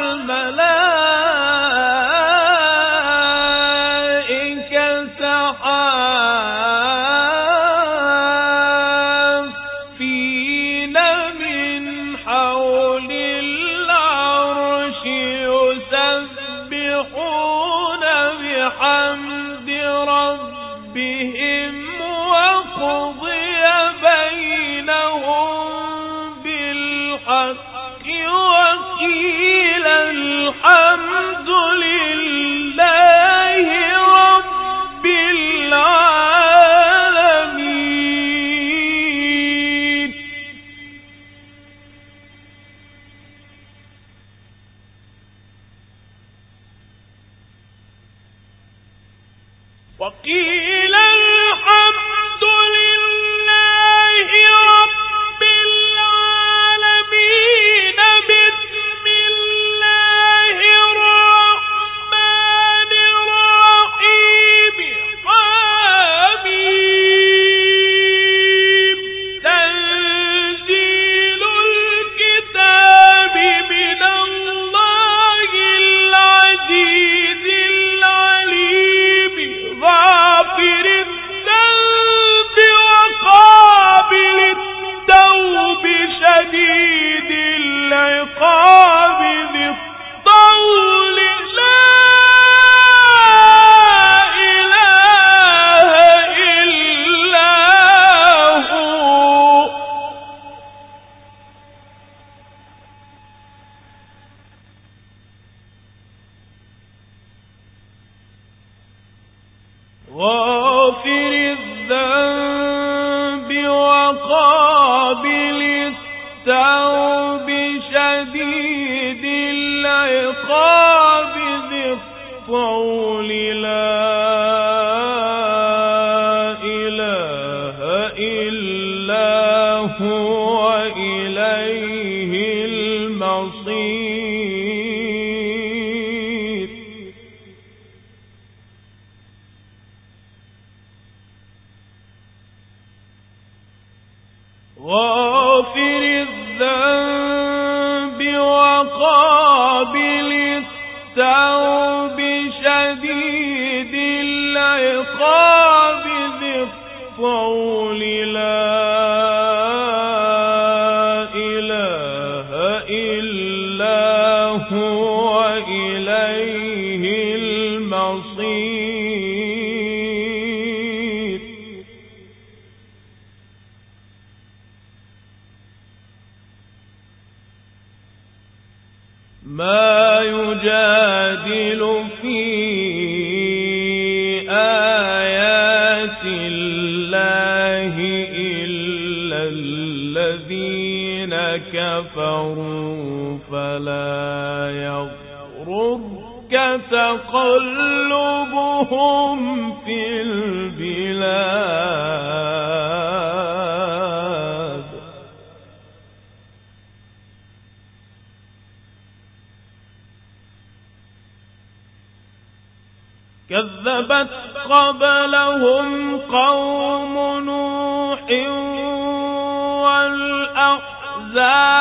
الملائكة وقيل بشديد العقاب ذي الطول. كفروا فلا يغررك تقلبهم في البلاد. كذبت قبلهم قوم نوح الأحزاب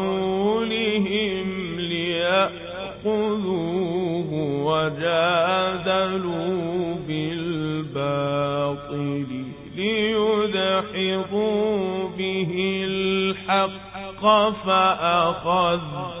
برسولهم ليأخذوه وجادلوا بالباطل ليدحضوا به الحق فأخذتهم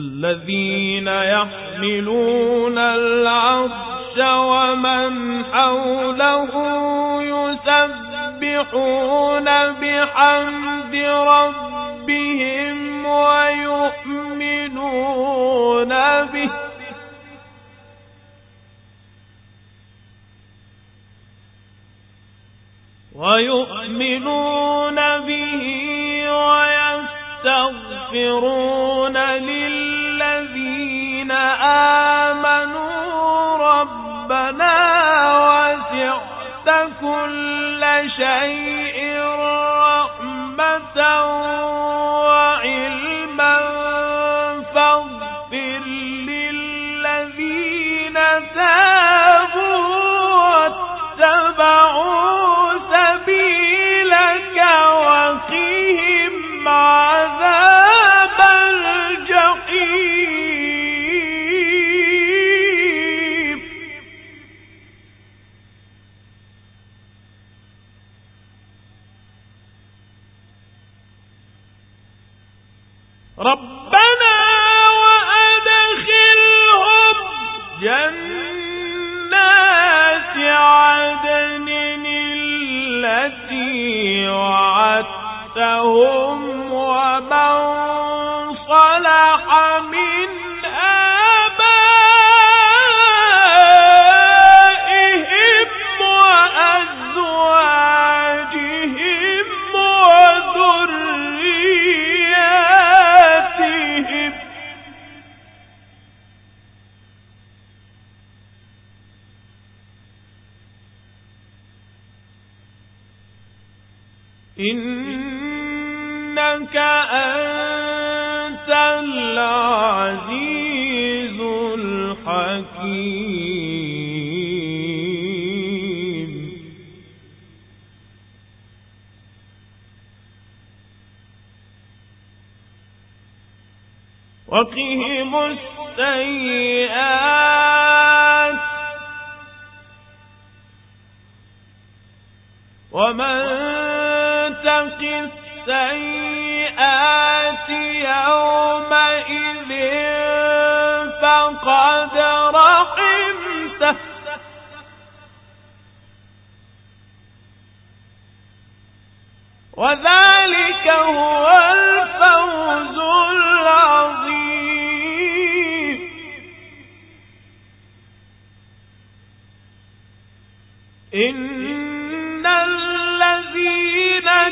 الذين يحملون العرش ومن حوله يسبحون بحمد ربهم ويؤمنون به. ويؤمنون به ويستغفرون للذين آمنوا ربنا وسعت كل شيء رحمة إنك أنت العزيز الحكيم. وقهم السيئات ومن تق السيئات يومئذ فقد رحمته وذلك هو الفوز العظيم. إن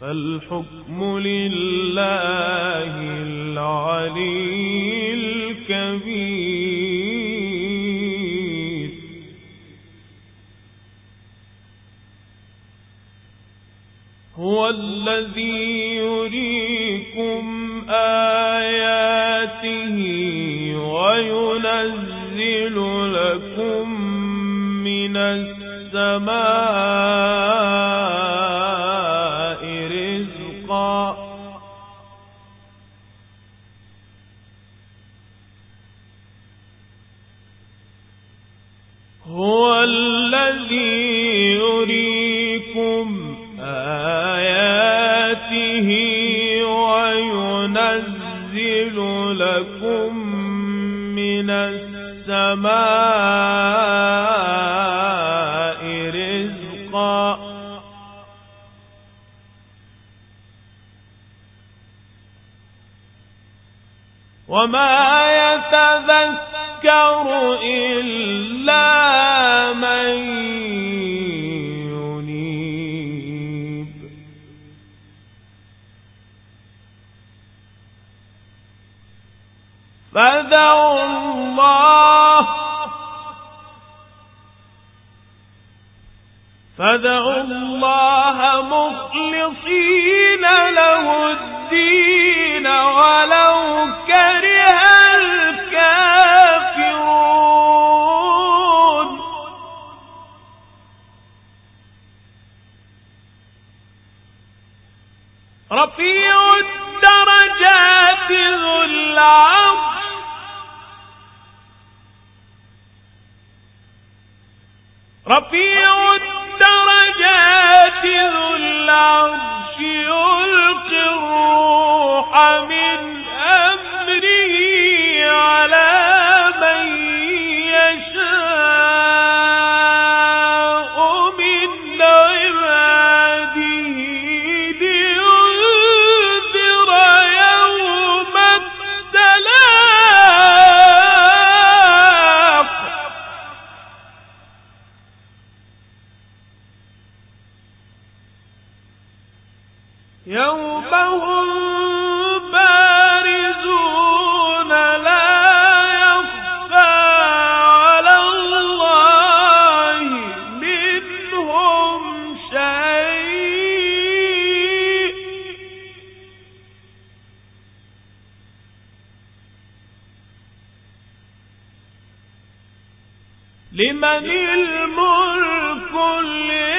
فالحكم لله العلي الكبير الذي يريكم آياته وينزل لكم من السماء فدعوا الله مخلصين له الدين ولو كره الكافرون. رفيع الدرجات ذو العرش. رفيع الدرجات ذو العرش يلقي الروح من أمره. الملك اليوم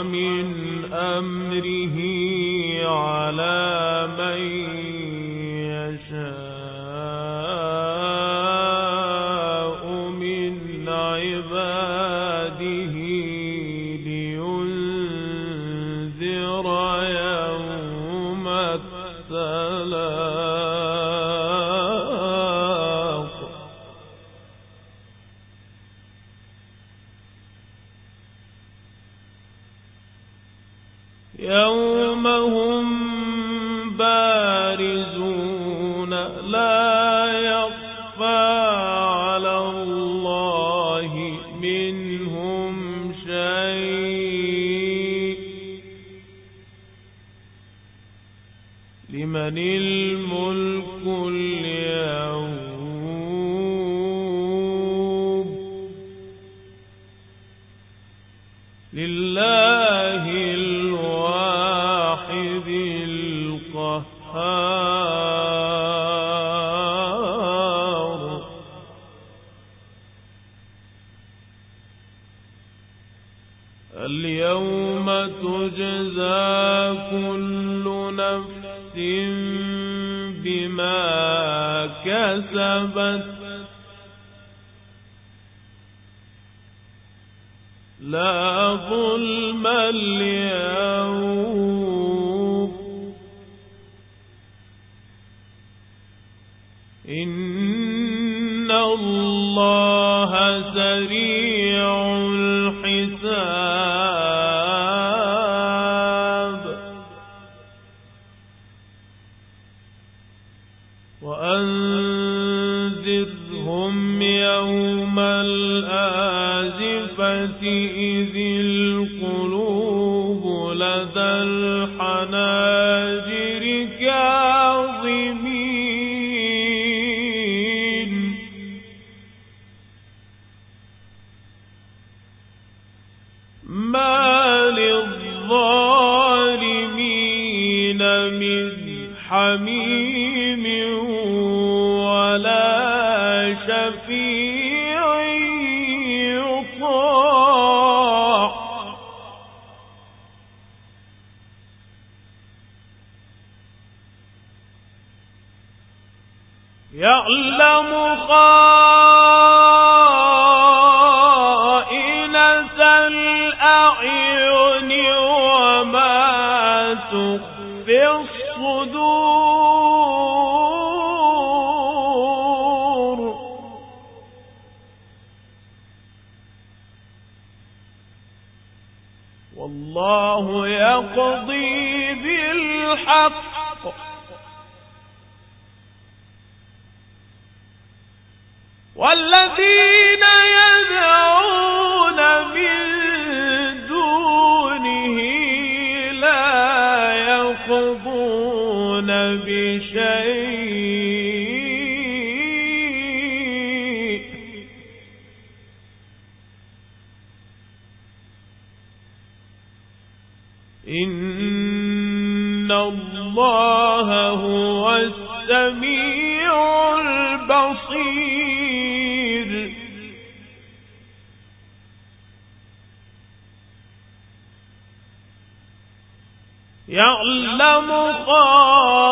وأنذرهم يوم الآزفة إذ القلوب لدى الأعين وما تخفي الصدور يعلم خائنة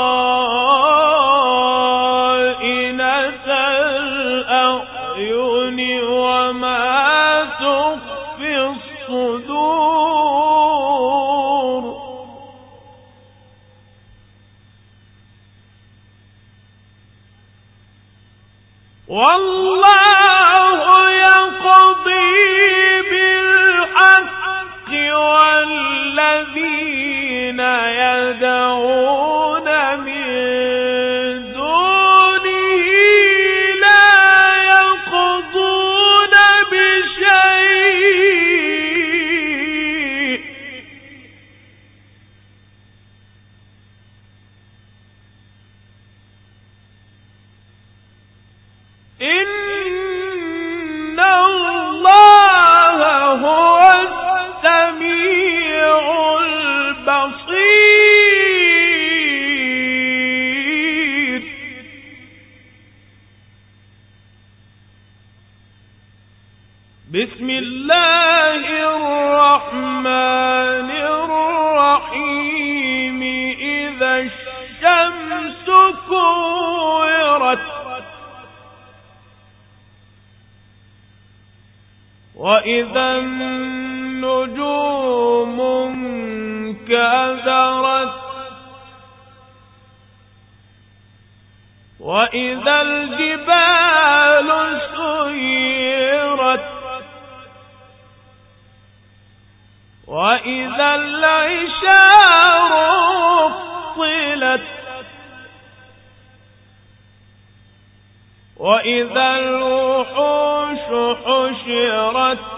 انكدرت وإذا الجبال سيرت. وإذا العشار طلت وإذا الوحوش حشرت.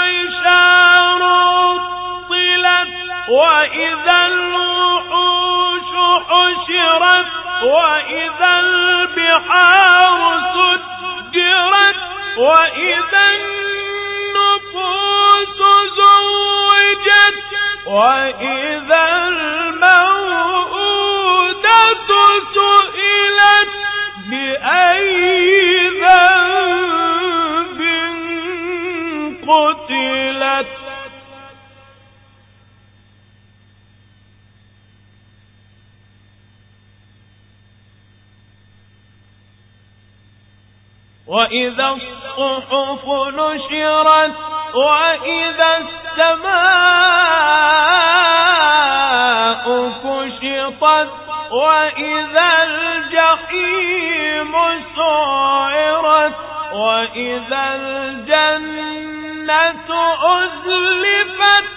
وإذا البحار سجرت وإذا النفوس زوجت وإذا الصحف نشرت وإذا السماء كشطت وإذا الجحيم سعرت وإذا الجنة أزلفت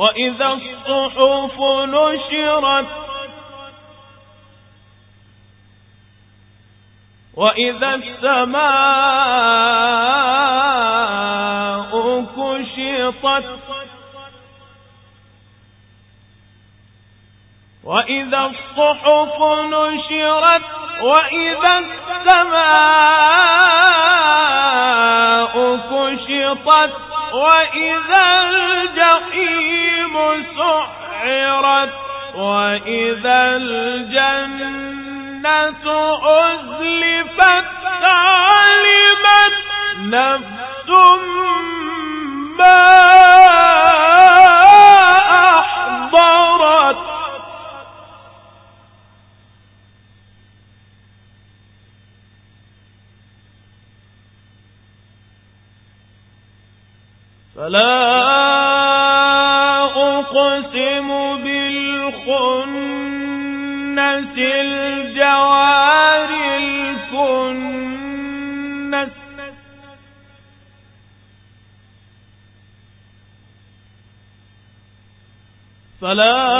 وإذا الصحف نشرت وإذا السماء كشطت وإذا الصحف نشرت وإذا السماء كشطت وإذا الجحيم سعرت وإذا الجنة أزلفت علمت نفس ما فلا فلا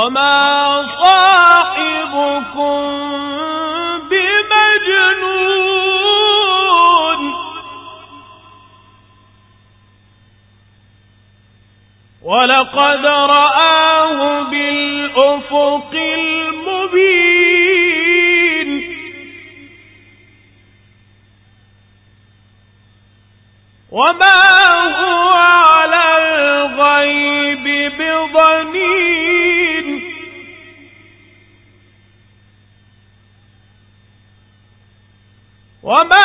وما صاحبكم بمجنون. ولقد رآه بالأفق المبين. وما هو وما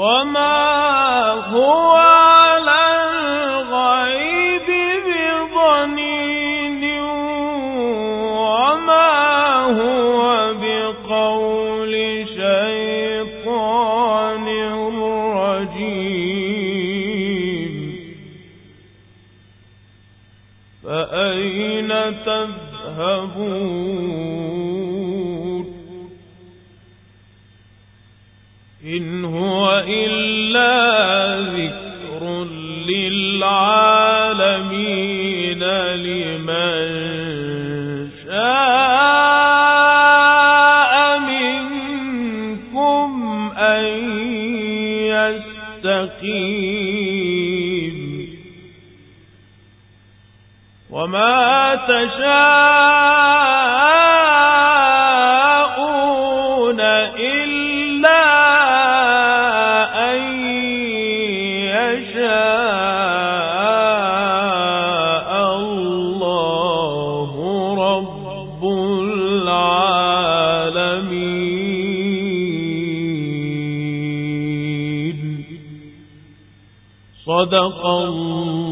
وما يستقيم وما تشاءون صدق الله.